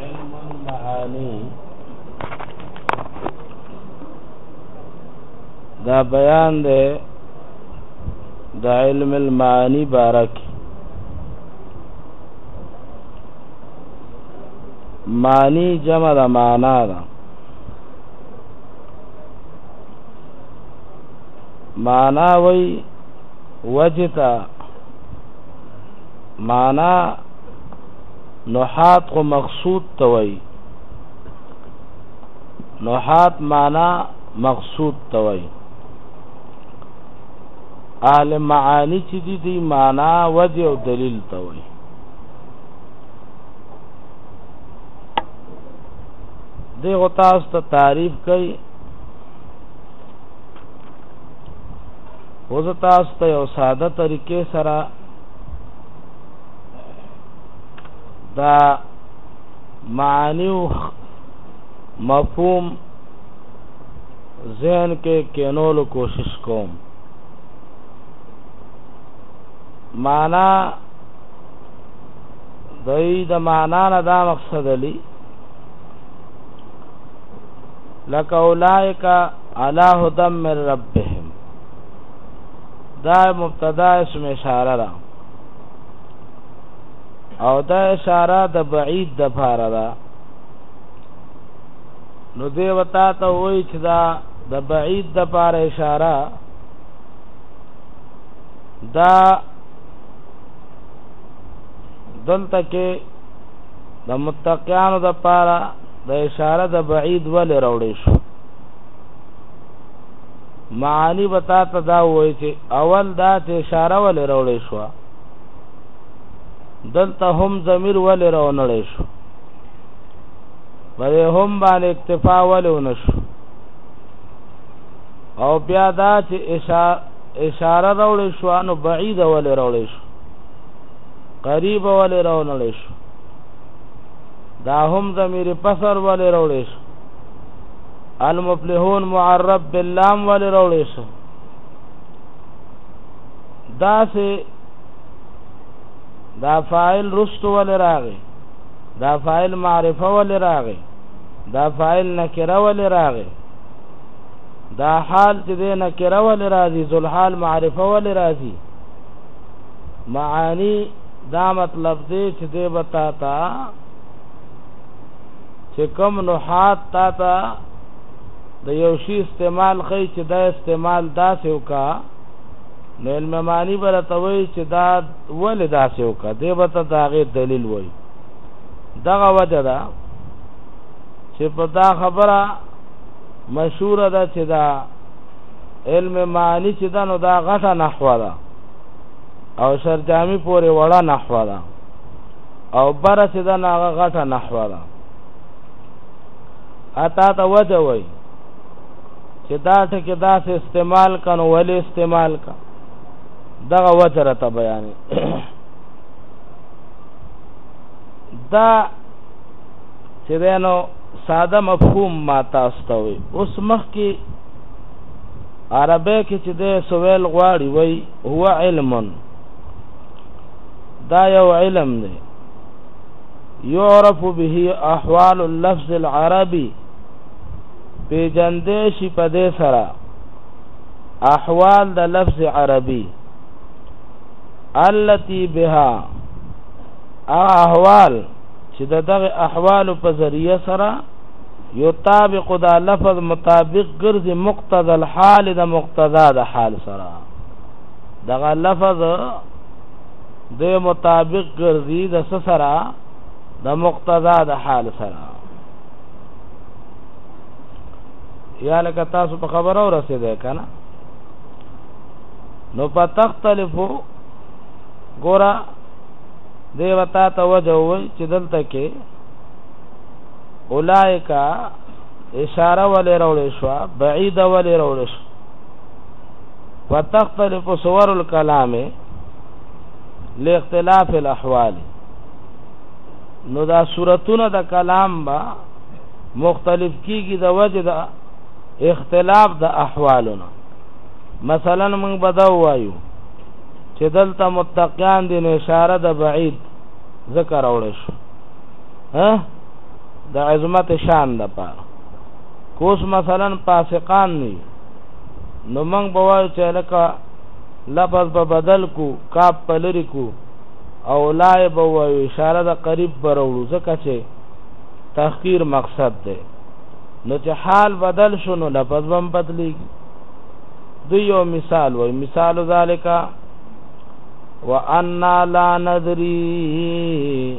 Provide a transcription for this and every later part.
علم المعانی دا بیان دی د علم المعانی بارک معنی جمع د معنا ده معنا وای وجتا معنا نحات خو مقصود ته وای نحات معنا مقصود ته وای اهل معانی چې دي دی معنا وجه او دلیل ته وای دغه تاسو ته تعریف کوي وزه تاسو ته یو ساده طریقې سره دا معنی او مفهوم ذهن کې کینولو کوشش کوم معنا دای د معنا نه دا مقصد لري لک اولائک علی هدم من ربهم دا مبتدا اسم اشاره ده او دا اشاره د بعید د پاره ده نو دی وتا ته وای چې دا د بعید د پاره اشاره دا دلته کې د متقیانو د پاره د اشاره د بعید ول راوړې شو معانی به تاته دا ووایی چی اول دا چی اشاره ولی راوړی شوه دلته هم ضمیر ولی راونړی شو بده هم باندې اکتفا ولی ونشو او بیا دا چی اشاره راوړی شو نو بعید ولی راوړی شو قریب ولی راونړی شو دا هم ضمیر پسر ولی راوړی شو المفلحون معرب باللام ولی روڑی شو دا سه دا فاعل رستو ولی راغی دا فاعل معرفه ولی راغی دا فاعل نکره ولی راغی دا حال چې د نکره ولی راځي ذل حال معرفه ولی راځي معانی دا مطلب دی چې دی بتا تا چې کوم نحات تا ته د یو شی استعمال خی چې دا استعمال داسې وکا نو علم معنی بر توي چې دا ول داسې وکا دی به ته داغه دلیل وای دغه وجه ده چې په دا خبره مشهور ده چې دا علم معنی چې دا نو دا غټه نحوه ده او شرجامی پورې وړه نحوه ده او بره چې دا ناغه غټه نحوه ده اتا ته وجه وای چې دا ټکي داسې استعمال کنو ولې استعمال کا دغه وجه را ته بیانې دا چې دینو ساده مفهوم ما تاسو ته وي اوس مخ کې عربه کې چې د سویل غواړي وای هو علمن دا یو علم دی یعرف به احوال اللفظ العربي پیجندې شي په دې سره احوال د لفظ عربي التي بها احوال چې د دغه احوال په ذریعہ سره یطابق دا لفظ مطابق ګرځي مقتضى الحال د مقتضا د حال سره دغه لفظ د مطابق ګرځي د سره د مقتضا د حال سره یا لکه تاسو په خبره ورسېده کنه نو په تختلفو ګورا دیوتا ته وجوي چې دلته کې اولائکا اشاره ولې راوړې شو بعید ولې راوړې شو وتختلف صور الكلام لاختلاف الاحوال نو دا صورتونه د کلام با مختلف کیږي د وجه د اختلاف د احوالونو مثلا موږ بدو وایو چې دلته متقیان دي اشاره د بعید ذکر اورل شو ها د عظمت شان د پاره کوس مثلا فاسقان نه نو موږ به وایو چې لکه لفظ به بدل کو کاپ په لري کو او لای به وایو اشاره د قریب پر وړو ځکه چې تحقیر مقصد دی نو چې حال بدل شو نو لفظ هم بدلیږي دوی یو مثال وایي مثال ذالک وان لا ندری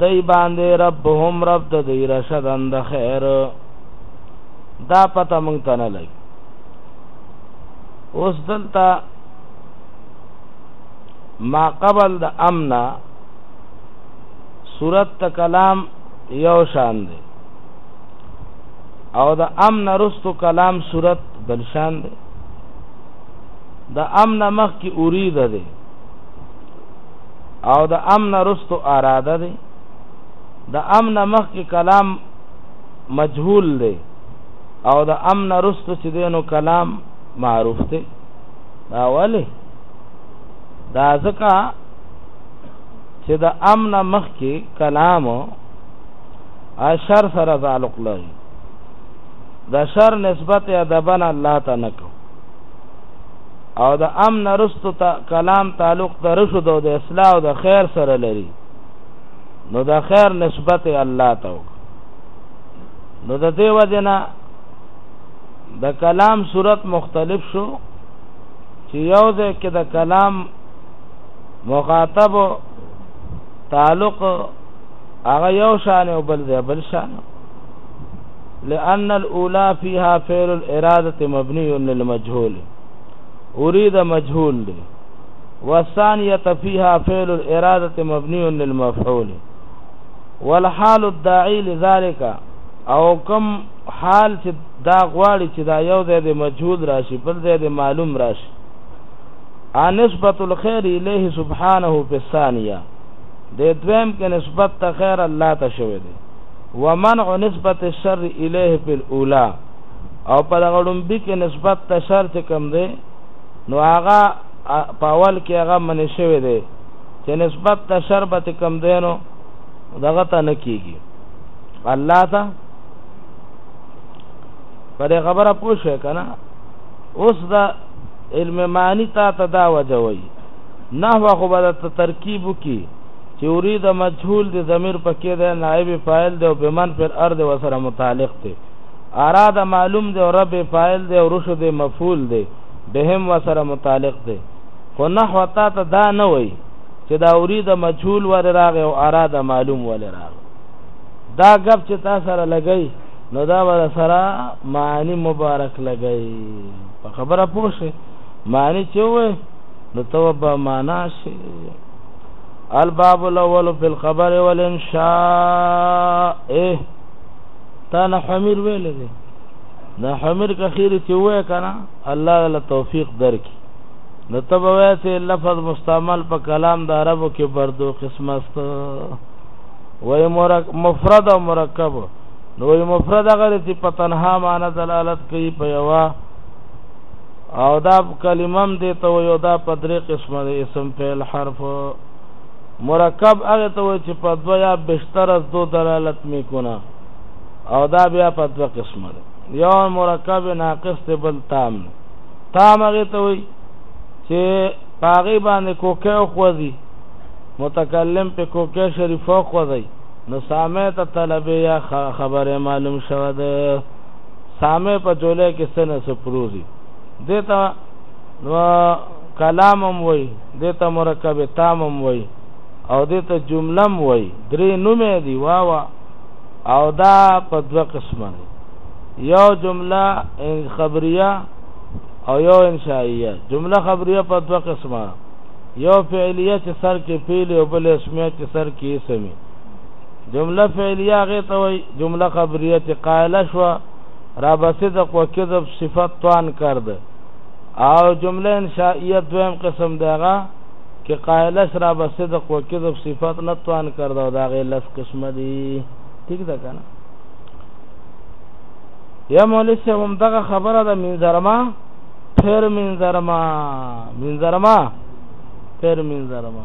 دوی باندې ربهم رب د دوی رشدن د خیر دا پته مونږ ته نه لګي اوس دلته ما قبل د امنا صورت ته کلام یو شان دی او د امن رستو کلام صورت بل شان دی د امن مخ کی اورید دی او د ام نه رستو اراده دی د ام نه مخکې کلام مجهول دی او د ام نه رستو چې دینو کلام معروف دی دا ولی دا ځکه چې د ام نه مخکې کلام اشر سره تعلق لري د شر نسبت ادبن الله ته نکو او د امن نه رستو ته کلام تعلق د رشد او د اصلاح او د خیر سره لري نو د خیر نسبت الله ته وک نو د دې وجنه د کلام صورت مختلف شو چې یو ځای کې د کلام مخاطب تعلق هغه یو شان او بل ځای بل شان لأن الاولي فيها فعل الارادة مبني للمجهول اريد مجهول دی والثانية فيها فعل الارادة مبني للمفعول والحال الداعي لذلك او کم حال چې دا غواړي چې دا یو ځای د مجهول راشي بل ځای د معلوم راشي انسبت الخير الیه سبحانه په ثانیه د دویم کې نسبت ته خیر الله ته شوی دی ومنع نسبت الشر الیه فی الاولا او په دغه ډومبي کې نسبت ته شر چې کوم دی نو هغه په اول کې هغه منې شوی دی چې نسبت ته شر به چې کوم دی نو دغه ته نه کیږي الله ته په دې خبره پوه شئ که نه اوس د علم معنی تا ته دا وجه وایي نحوه خو به درته ترکیب وکړي تیوری د مجهول دی ضمیر پکې دی نائب فاعل دی او بمن پر ارض وسره متعلق دی اراد معلوم دی او رب فاعل دی او رشد مفعول دی بهم وسره متعلق دی خو نحو تا ته دا نه وای چې دا اريد مجهول ور راغ او اراد معلوم ور راغ دا غب چې تا سره لګی نو دا ور سره معنی مبارک لګی په خبره پوښه معنی چې وای نو توبه معنا شي الباب الاول فی الخبر والانشاء ايه تا نه حمیر ویل دي نه حمیر کخیر چې وای کنه الله تعالی توفیق درکې نو ته به وای چې لفظ مستعمل په کلام د عربو کې بر دو قسمه است وای مفرد او مرکب نو وای مفرد هغه چې په تنها معنی دلالت کوي په یوه او دا کلمه هم دې ته وایي او دا په درې قسمه دی اسم فعل حرف مرکب هغه ته وایي چې په دوه یا بهتر از دو دلالت میکنه او دا بیا په دوه قسمه دی یو مرکب ناقص دی بل تام دی تام هغه ته وایي چې پاغي باندې کوکه خوځي متکلم په کوکه شریفه خوځي نو سامه ته طلبه یا خبره معلوم شوه ده سامې په جولې کې څه نه څه پروزي دې ته نو کلام هم وای دې ته مرکب تام هم وای او دې ته جمله هم وای درې نومې دي واوا او دا په دوه قسمه دي یو جمله خبریه او یو انشائیه جمله خبریه په دوه قسمه یو فعلیه چې سر کې فعل او بل اسمیه چې سر کې اسم جمله فعلیه هغې ته وایي، جمله خبریه چې قایله شوه، را به صدق و کذب صفت توان کرد او جمله انشائیه دویم قسم دی هغه که قایلش را به صدق و کذب صفت نه توان کرد او د هغې لس قسمه دي. ټیک ده که نه؟ یا مولوی صاحب هم دغه خبره ده منظرما پیر منظرما منظرما پیر منظرما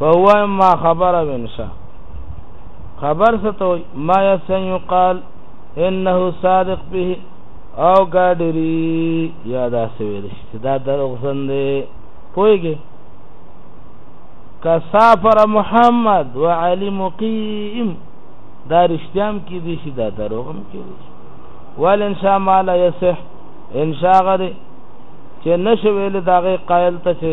فهو ما خبر وینشا خبر ستو ما یسن یقال انه صادق به او ګاډری یا دا سویل چې دا دروغ زن دی پوهیږي کسافر محمد وعلی مقیم دا رښتیام کې دي چې دا دروغ هم کې دي ول ان شاء الله لا یصح ان شاء غره چې نشویل داغه قائل ته چې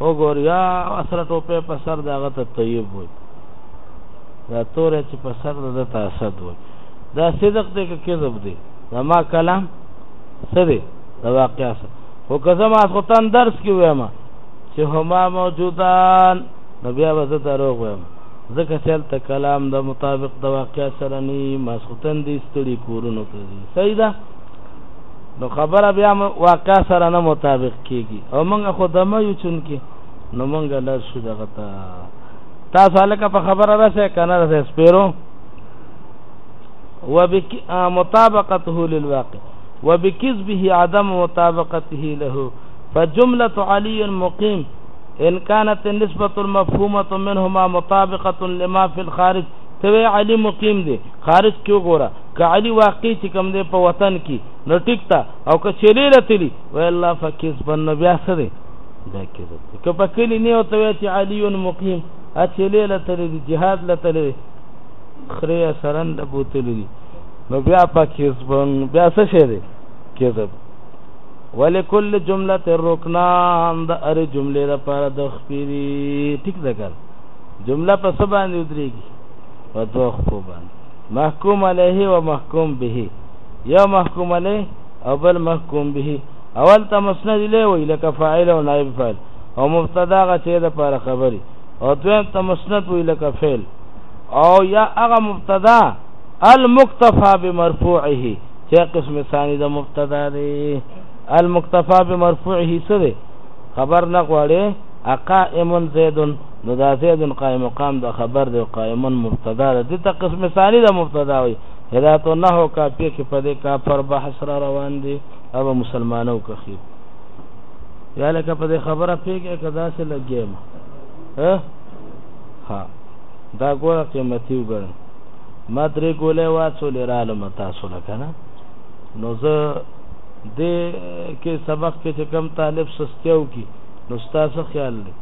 وګور یا اسره ټوپه په سر د هغه ته طیب وای دا توره چې په سر د ته اسد وای دا صدق دی که کذب دی دا ما کلام څه دی دا واقعا څه خو که زما خو تن درس کې وایم چې هما موجودان نو بیا به زه دروغ وایم ځکه چې هلته کلام د مطابق د واقعا سره نی ماسخوتن دي ستړي کورونو ته دي صحیح ده نو خبره بیا واقعا سره نه مطابق کېږي او موږ خو دمه یو چونکې نو موږ لر شو دغه ته تاسو هلکه په خبره راسه کنه راسه سپیرو وبك مطابقته للواقع وبكذبه عدم مطابقته له فجملة علي مقيم إن كانت النسبة المفهومة منهما مطابقة لما في الخارج توی علی مقیم دی خارج کې وګوره که علی واقع چې کم دی په وطن کې نو ټیک تا او که چلی رتلی والا په کذب نو بیا څه دی دا کذب دی که په کلي نه ورته وایي چې علي مقیم اچېلې له تللی دی جهاد له تللی دی خرې یا سرنده بوتلی دي نو بیا په کذب بیا څه شی دی کذب ولکل جمله رکنان د ار جمله لپاره د خپيري ټیک ده کار جمله په سبا باندې ودرېږي په دوه خو باندې محکوم علیه او محکوم به یو محکوم علیه او بل محکوم به اول ته مسند الیه وی لکه فاعل او نائب فاعل او مبتدا غ چې د پاره خبري او دویم ته مسند وی لکه فعل او یا هغه مبتدا المکتفا بمرفوعه چې قسم ثانی د مبتدا دی المکتفا بمرفوعه سره خبر نه غواړي اقائم زید نو دا زید قائم مقام د خبر دی قائم مبتدا دی ته قسم ثانی د مبتدا وي هدایت النحو کاپیه کې په دې کافر بحث را روان دي او مسلمانو کخي یا لکه په دې خبره پیګه کدا سه لګیم ها دا ګوره قیمتي وګړ ما درې ګولې واڅو لراله متا سره کنه نو زه دې کې سبق کې چې کم طالب سستیو کی نو تاسو خیال لې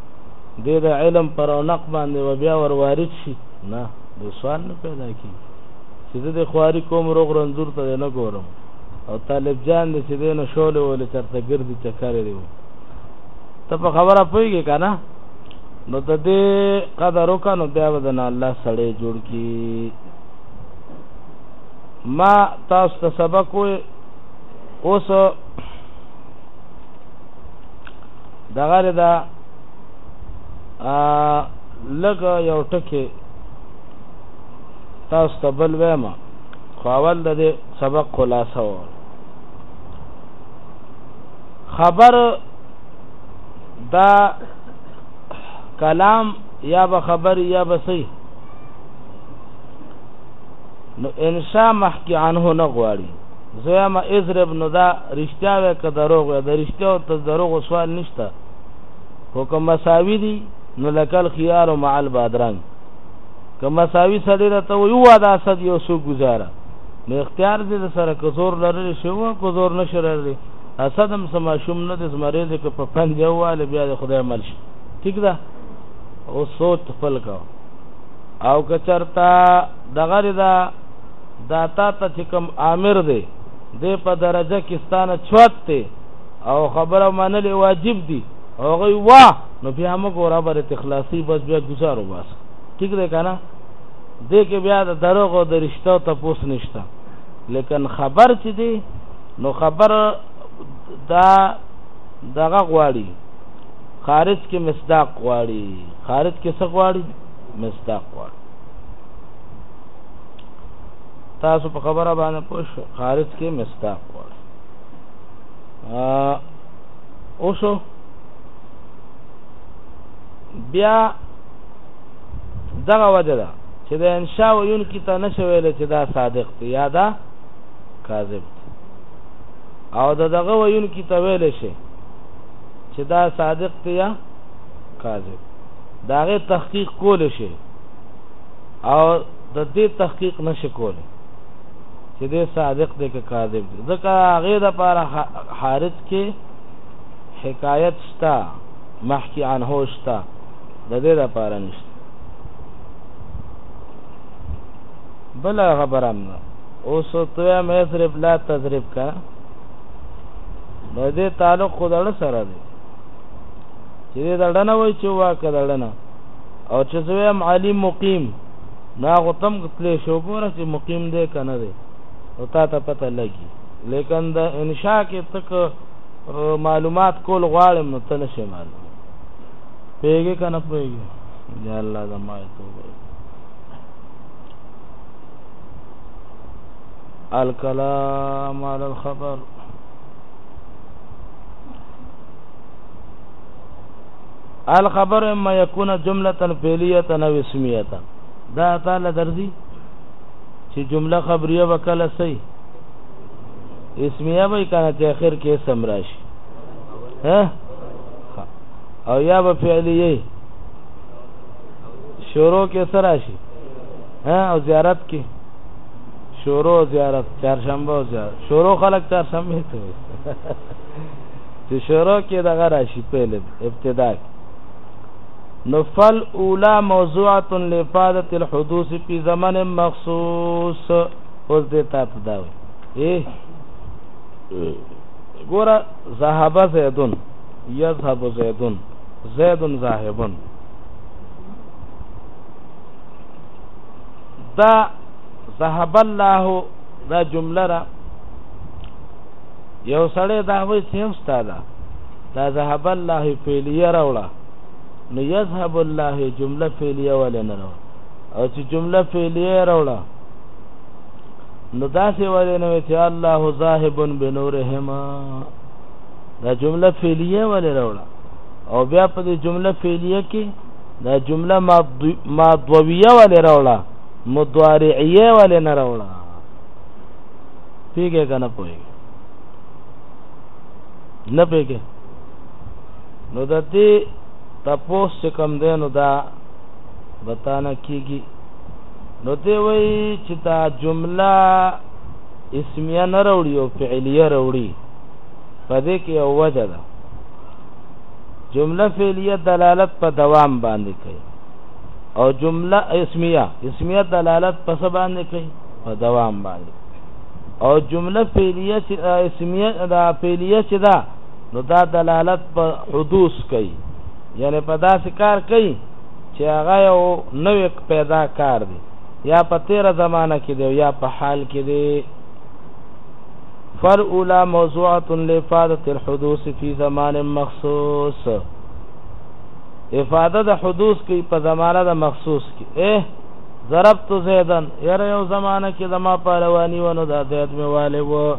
دې د علم پر نق باندې و بیا ور وارد شي نه د سوال نه پیدا کیږي چې زه دې خواري کوم روغ رنځور ته دې نه ګورم او طالب جان دې چې دې نه شولې ولې چرته ګرځي چکرې دی ته په خبره پوهېږې که نه نو د دې قدر وکړه نو بیا به د نه الله سړی جوړ کړي ما تاسو ته سبق وې اوس دغه دا لږ یو ټکی تاسو ته بل وایم خو اول د دې سبق خلاصه و خبر دا کلام یا به خبر یا به صحیح نو انشاء محکی عنه نه غواړي زویم اضرب نو دا رښتیا وې که دروغ وې د رښتیا او ته دروغ سوال نشته خو که مساوي دي نو لکل خيار مع البادرنګ که مساوي سړی راته وایي ووایه د اسد یو څو ګزاره نو اختیار دی درسره که زور لرلی شي ووایه که زور نه شي لرلی اسد هم څه ماشوم نه دی زمری دی که په پند یې ووهلې بیا د خدای مل شي ټیک ده اوس سوچ خپل کوه او که چرته دغه دا دا تا ته چې کوم آمر دی دی په درجه کې ستانه چوت دی او خبره منلې واجب دي هغه وا نو بیا موږ اورا بر تخلاصي بس بیا گزار وباس ٹھیک دی کنه دې کې بیا د دروغ او د رښتو ته پوس نشته لیکن خبر چې دی نو خبر دا دغه غواړي خارج کې مصداق غواړي خارج کې څه غواړي مصداق غواړي تاسو په خبره باندې پوښ خارج کې مصداق غواړي اوسو بیا دغه وجه ده چې د انشاء ویون کی ته نشویل چې دا صادق دی یا دا کاذب دی او د دغه ویون کی ته ویل شي چې دا صادق دی یا کاذب داغه تحقیق کول شي او د دې تحقیق نشي کولی چې دې صادق دې که کاذب دې ځکه هغه د پاره حارث کې حکایت شته محکی عنه شته د دې لپاره نشته بل خبره هم ده اوس ته هم اضرب لا تضرب کا نو دې تعلق خو دړ سره دی چې دې دړ نه وای چې واکه دړ نه او چې زویم علی مقیم نا غتم کتلې شو ګوره چې مقیم دی کنه دی او تا ته پته لګي لیکن د انشاء کې تک معلومات کول غواړم نو ته نشې معلوم پیږي کنه پیږي یا الله زما توبه الکلام علی الخبر الخبر اما يكون جمله فعليه او اسميه دا تعالی درځي چې جمله خبريه وکړه سي اسمیه به کنه چې اخر کې اسم راشي ها او یا به فعلیه شروع کې سره راشي ها او زیارت کې شروع زیارت چهارشنبه او زیارت شروع خلک چهارشنبه ته وي چې شروع کې دغه راشي پهل ابتدا کې نو فل اولا موضوعه لفاده الحدوث فی زمن مخصوص اوس دې تا ته دا وي اے ګوره ذهب زیدون یذهب زیدون زیدون ذاهبون دا ذهب الله دا جمله را یو سړی دا وایي چې هم ستا ده دا ذهب الله فعلیه راوړه نو یذهب الله جمله فعلیه ولې نه راوړه او چې جمله فعلیه راوړه نو داسې ولې نو چې الله ذاهب بنورهم دا جمله فعلیه ولې راوړه او بیا په دې جمله فعلیه کې دا جمله ماضویه ولې راوړه مضارعیه ولې نه راوړه پیګه کنه پوي نه پیګه نو د دې تاسو کوم دینو دا بتانه کیږي نو ته وای چې دا جمله اسمیه نه راوړي او فعلیه راوړي په دې کې یو وجه ده جمله فعلیه دلالت په دوام باندې کوي او جمله اسمیه اسمیه دلالت په څه باندې کوي په دوام باندې او جمله فعلیه چې اسمیه دا فعلیه چې ده نو دا دلالت په حدوث کوي یعنی په داسې کار کوي چې هغه یو نوی پیدا کار دی، یا په تېره زمانه کې دی او یا په حال کې دی. فالأولى موضوعة لإفادة الحدوث في زمان مخصوص افاده د حدوث کې په زمانه د مخصوص کې اه ضربت زیدن یره یو زمانه کې زما پهلوانی ونو دا زید مې والي و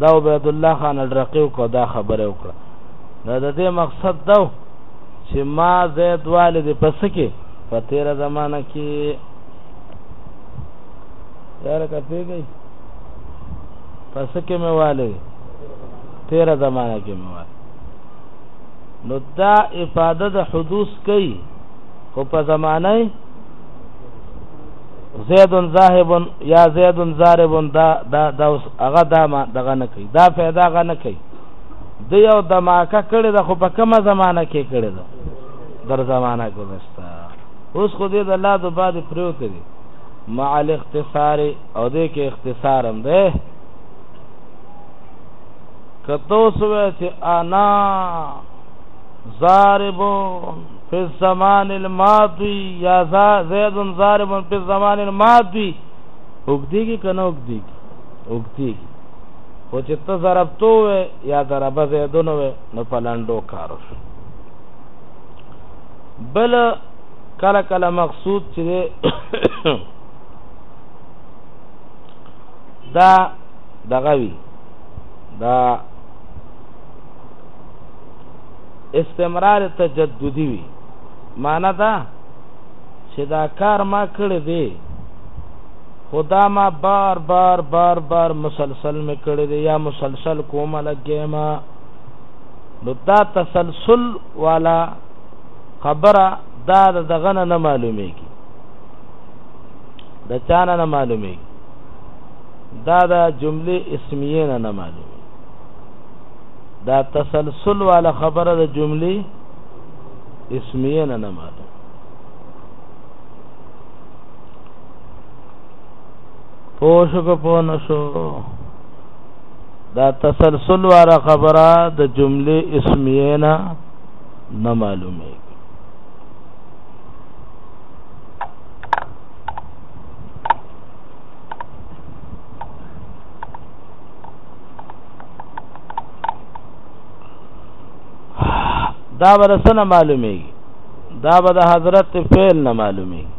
دا عبید الله خان ډرقیو کو دا خبره وکړه دا د دې مقصد دا چې ما زید والد پس کې په تیر زمانہ کې یاره کته گئی پس کې مې والد تیر زمانہ کې مې والد نو دا افاده د حدوث کوي خو په زمانه زید ذاهب یا زید ضارب دا دا دا هغه دا دغه نه کوي دا پیدا غنه کوي د یو دماکه کړی د خو په کومه زمانہ کې کړی ده در زمانہ کې دستا اوس خو دې د الله د باد پریوت دي مع الاختصار او دې کې اختصار هم ده کته سوې چې انا ضارب فی الزمان الماضی یا زید ضارب فی الزمان الماضی وګدیږي کنه وګدیږي وګدیږي خو چې ته ضربتو وې یا ضربه زیدون وې نو په لنډو کارو شو بل کله کله مقصود چې دا دغه وی دا استمرار تجددي وي معنا دا چې دا کار ما کړی دی خو دا ما بار بار بار بار مسلسل مې کړی دی یا مسلسل کومه لګې ما نو دا تسلسل والا خبره دا د دغه نه معلومیږي د چانه نه معلومیږي دا د جمله اسمیه نه نه معلومیږي دا تسلسل والا خبره د جمله اسمیه نه نه معلومیږي پوښو کو پونه شو دا تسلسل واره خبره د جمله اسمیه نه نه معلومه دا ورسنه معلومیږي دا به د حضرت فعل نه معلومیږي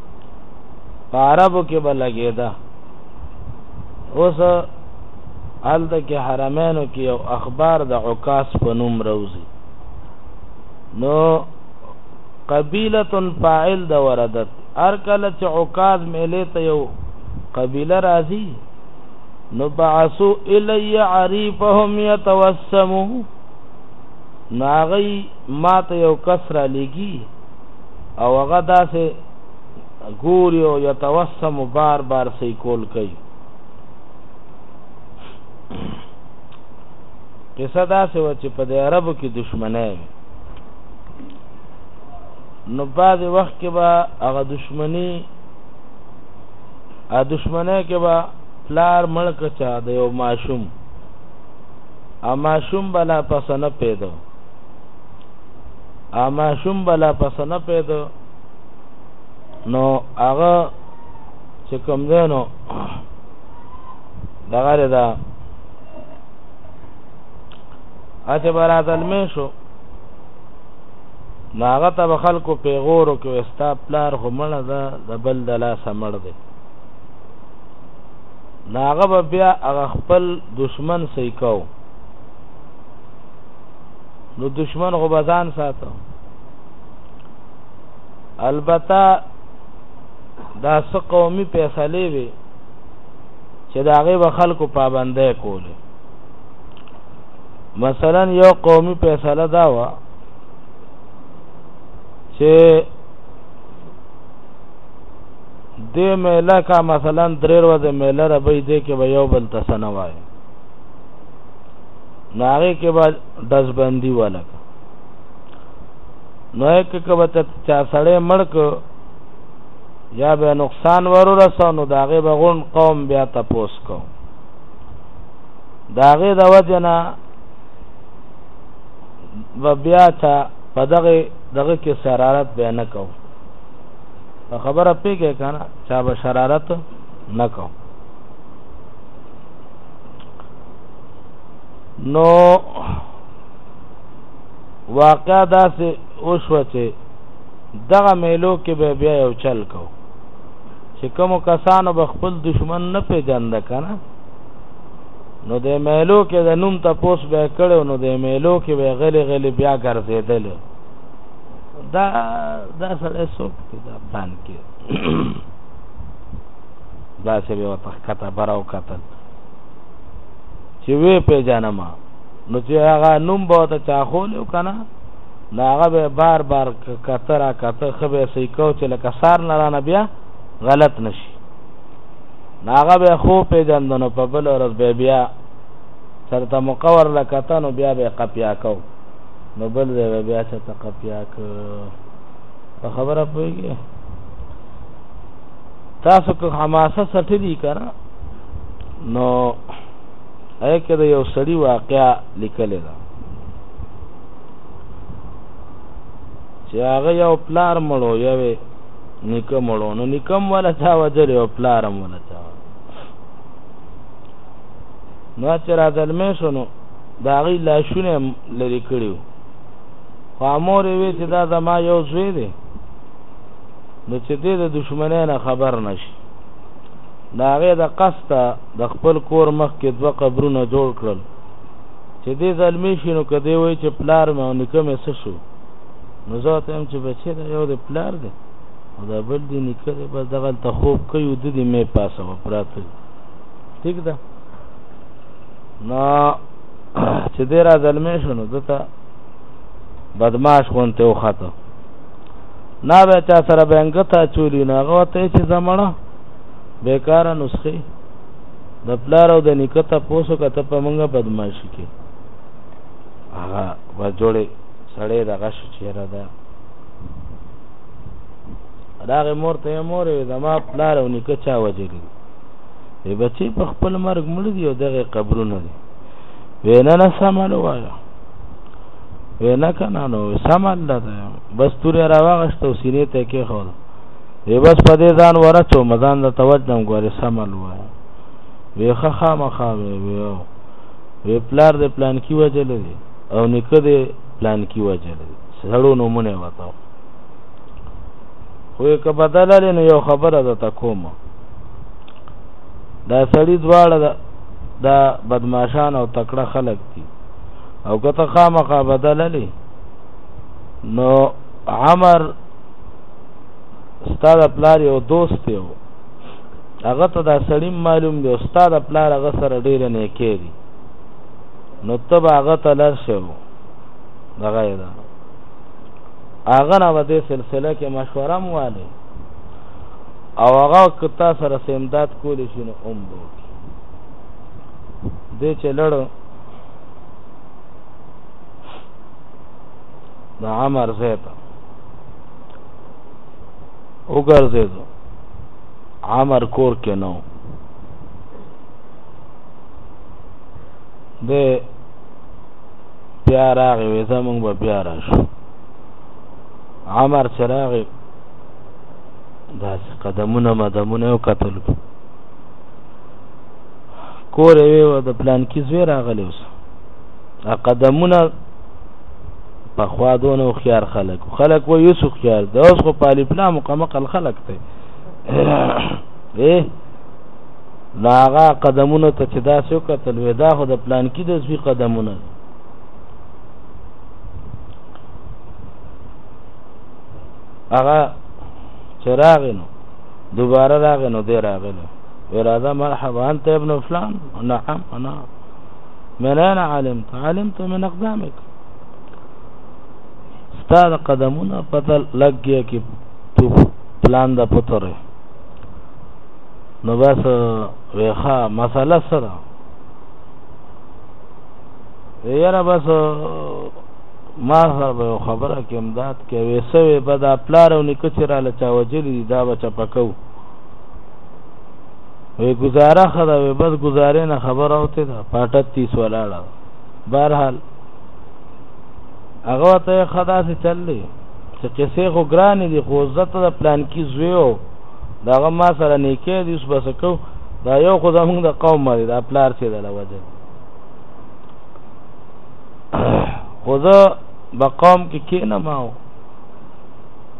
په عربو کې به لګېده اوس هلته کې حرمینو کې یو اخبار د عکاس په نوم روزي نو قبیله فاعل د وردت هر کله چې عکاس میلې ته یو قبیله راځي نو بعثو الی عریفهم یتوسمو ناغی ما ته یو کسره لګي او هغه داسې ګوري او یتوسم بار بار صحیح کول کوي قصه داسې و چې په د عربو کې دشمنی وي نو بعضې وخت کې به هغه دشمني ا دشمنه کې با پلار ملک چا د یو ماشوم ا ماشوم بلا پسنه پیدا اما شوم بلا پسنه پیدا نو هغه چې کوم دی نو دغه دا اته برات المه شو ناغه ته خلکو پیغورو کې وستا پلار خو مړ ده د بل د لا سمړ دی ناغه بیا هغه خپل دشمن سې کو نو دشمن خو بزان ساتو البته دا څه قومي فیصله وي چې دا غي به خلکو پابندې کولې مثلا یو قومي فیصله دا و چې د میله کا مثلا درې ورځې میله ربې دې کې به یو بل تسنوای نو هغه کې به دز بندي ولګ نو یک کبه ته چا سړی مړک یا به نقصان ورو رسو نو داغه بغون قوم بیا تپوس کو داغه د وجنا و بیا ته پدغه دغه کې شرارت به نه کو په خبره پیګه کنه چا به شرارت نه کو نو واقعا داسې وشوه چې دغه میلو کې به بیا یو چل کو چې کوم کسانو به خپل دشمن نه پیژند کنه نو د میلو کې د نوم ته پوس به کړو نو د میلو کې به غلي غلي بیا ګرځیدل دا دا سره څوک دی دا پلان کې دا سره وته کته براو کتل چې وې پیژنم نو چې هغه نوم به ته چا خولو کنه نو هغه به بار بار کتره کته خبه سې کو چې لکه سار نه رانه بیا غلط نشي ناغه به خو پیژندنو په بل ورځ به بیا چرته مقور لکته نو بیا به قپیا کو نو بل به بیا چې تقپیا کو په خبره پويږي تاسو که حماسه سټلی کړه نو هغه کې د یو سړي واقعا لیکل ده چې هغه یو پلار مړو یوې نیکه مړو نو نیکم ولا چا وجل یو پلارم ولا چا نو چې را دلمې شنو دا غي لاشونه لري کړیو خو امور وی چې دا زما یو زوی دی نو چې دې د دشمنانه خبر نشي د هغې د قصده د خپل کور مخ کې دوه قبرونه جوړ کړل چې دې زلمی شي نو که دې وایي چې پلار مې او نیکه مې څه شو نو زه ورته وایم چې بچې دا یو د پلار دی او دا بل دی نیکه دی بس دغلته خوب کوي او د دې مې پاسه و پراته دي ټیک ده نو چې دی را زلمی شو نو ده ته بدماش غونته وخته نه به چا سره بنګته چولی نه غوته چې زمړه بیکاره نسخه د پلار او د نیکه ته پوسو که ته په مونږه بدماشي کې هغه و جوړې سړی د غش چیرې ده راغې مور ته مور وي زما پلار او نیکه چا وجلی وی بچی په خپل مرګ مړ دی او دغه قبرونه دي وینا نه سمالو وایا وینا کنه نو سمال ده بس تورې راوغشت او سینې ته کې خو وی بس په دې ځان ورته مدان د توجم ګورې سمل وای وی خخا مخا وی وی او وی پلار د پلان کی وجل دی او نکه د پلان کی وجل دی سړو نمونه وته خو یک بدلل نو یو خبره ده تا کوم دا سړی دواړه دا بدمعشان او تکړه خلک دي او که ته خامخا بدللی نو عمر استاد پلار یو دوست یو هغه ته دا سړی معلوم دی استاد پلار هغه سره ډیر نه کېږي نو تب هغه ته لر شو دغه دا هغه نه د سلسله کې مشوره مواله او هغه کتا سره سیمداد کول شي نو اوم بو دې چې لړو د عمر زیته وګرځېدو عمر کور کې نو د بیا راغې وې زمونږ به بیا راشو عمر چې راغې داسې قدمونه مدمونه یې وکتل کور یې وې د پلان کې زوی راغلی اوس قدمونه پخوا دونه هوښیار خلک خلک و یوس هوښیار د اوس خو پالی پلا مکمقل خلک ته اے ناغا قدمونه ته چې داسې وکتل وې دا خو د پلان کې د زوی قدمونه هغه چې راغی نو دوباره راغی نو دی راغی نو وراده مرحبا انت ابن فلان نعم انا من انا علمت علمت من اقدامك ستا د قدمونه پته لګیا کې تو پلان د پتره نو بس ویخه مسله سره یاره بس ما سره به خبره کې امداد کې وېسوي به دا پلار او نیکه چې را لچا وجلی دي دا به چپکو وی گزاره خدا وی بس گزاره نه خبر اوته دا پاټت تیس ولاړه بهرحال هغه ته خدا سي چل دی چې قصې خو ګران دي خو عزت د پلان کې زویو داغه ما سره نیکه دي اوس بس کو دا یو خو زمونږ د قوم مری دا پلار چې د لوجه خو زه به قوم کې کې نه ماو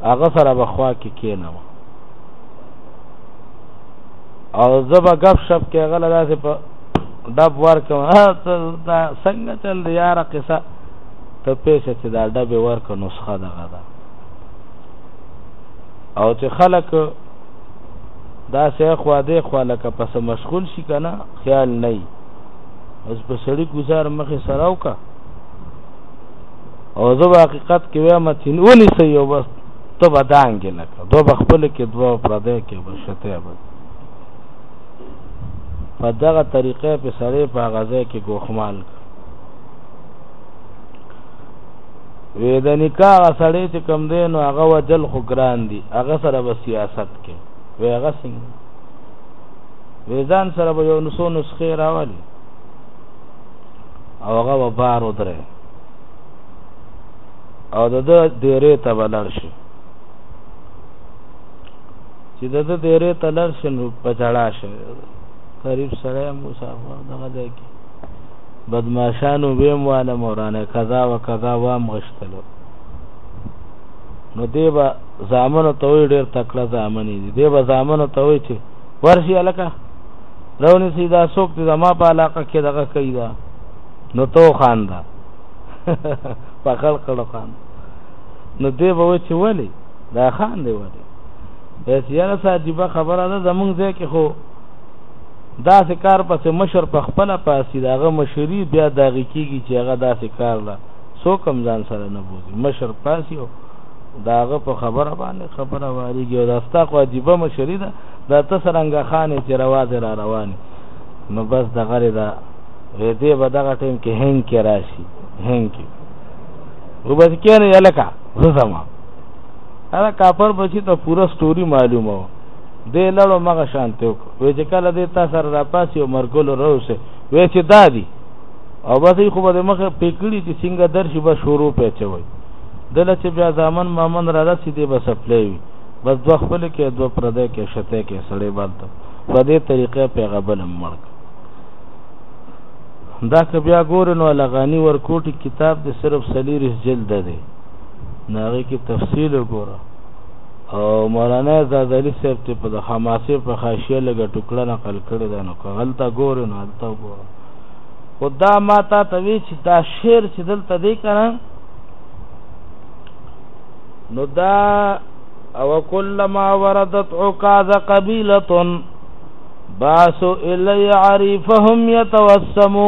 هغه سره به خوا کې کې نه ماو او زبا غب شپ کې غل داسې په ډب ورکم دا څنګه چل دی یاره قصه ته پیسې چې دا ډب ورک نسخه دغه ده او چې خلک دا سه خو دې خو لکه پس مشغول شي کنه خیال نه اوس په سړی گزار مخه سره وکا او زه حقیقت کې وایم چې ونی سې یو بس ته بدانګ لکه دوه خپل کې دوه پردې کې بشته بس په دغه طریقې په سړې په غزه کې ګوخمال وې د نکاح سړې چې کم دی نو هغه وجل خو ګران دي هغه سره به سیاست کې وې هغه څنګه وې ځان سره به یو نسو نسخه راولي او هغه به بار ودرې او د ډېرې ته بلل شي چې د ده دیرې ته لر شي نو په جړا شوی قریب سړی مسافر دغه ځای کې بدماشانو ویم واله مورانه قضا و قضا وام غشتلو نو دی به زامنو ته وی ډېر تکړه زامن دي دی به زامنو ته وی چې ورشي هلکه رونی سي دا څوک دی زما په علاقه کې دغه کوي دا نو تو خان دا په خلق خان نو دی به وی چې ولی دا خان دی ولی سیاره صاحب خبره ده زمونږ ځای کې خو دا کار پس مشر په خپل پاسي داغه مشری بیا داغه کیږي چې هغه داسې کار لا سو کم ځان سره نه بوزي مشر پاسي او داغه په خبره باندې خبره واریږي او داستا خو عجیب مشری ده دا تسرنګ خانه چې رواز را رواني نو بس د غره دا وې دې به دغه ټیم کې هنګ کې راشي هنګ کې وبس کېنه یلکا زما هغه کاپر بچی ته پوره سټوري معلومه وه دی لړ همغه شانته وکړ وی چې کله دی تا سره راپاسی او مرګلو روسه وی چې دا دی او بس خو به مخه پکړی چې څنګه درشي به شروع پیچوي دله چې بیا ځامن مامن را رسی دی بس پلیوي بس دوه خپل کې دوه پردې کې شته کې سړې بالته په دې طریقې پیغمبر مرګ دا که بیا ګور نو لغانی ورکوټي کتاب د صرف سلیریس جلد دی ناغي کې تفصیل وګوره او مولانا زاد علي صاحب ته په حماسه په خاصیه لګه ټوکړه نقل کړی دا نو غلطه ګورې نو غلطه وګوره خدا ما تا ته وی چې دا شعر چې دلته دی کنه نو دا او کلما وردت عکاز قبيله باسو الی عریفهم یتوسمو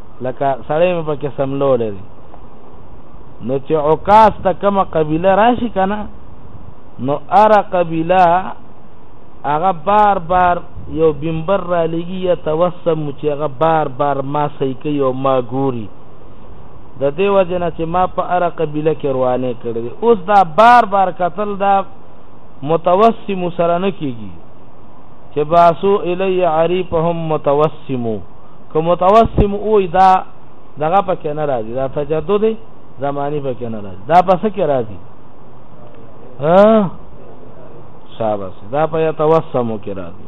لکه سړی مې پکې سملولی دی نو چې عکاس ته کومه قبیله راشي که نه نو هره قبیله هغه بار بار یو بمبر را لګي یا توسم چې هغه بار بار ما صحیح کوي او ما ګوري د دې وجه نه چې ما په هره قبیله کې روانې کړې دي اوس دا بار بار قتل دا متوسم سره نه کېږي چې باسو الی عریفهم متوسمو که متوسم اوی دا دغه پکې نه راځي دا تجدد زمانی پکې نه راځي دا پس کې راځي ها شاباس دا په یتوسمو کې راځي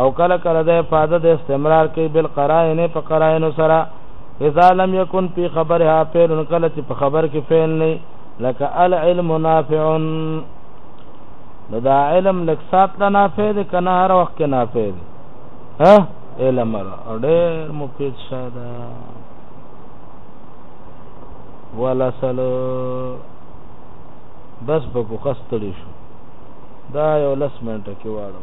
او کله کله د افاده د استمرار کې بل قرائن په قرائن سره اذا لم يكن في خبرها فعل کله چې په خبر کې فعل نه لك العلم نافع دا علم لک سات لا نافع دي کنه هر وخت کې نافع دي ها علم او ډېر مفید شاده ولا سلو بس په کوخستړي شو دا یو لس منټه کې واړو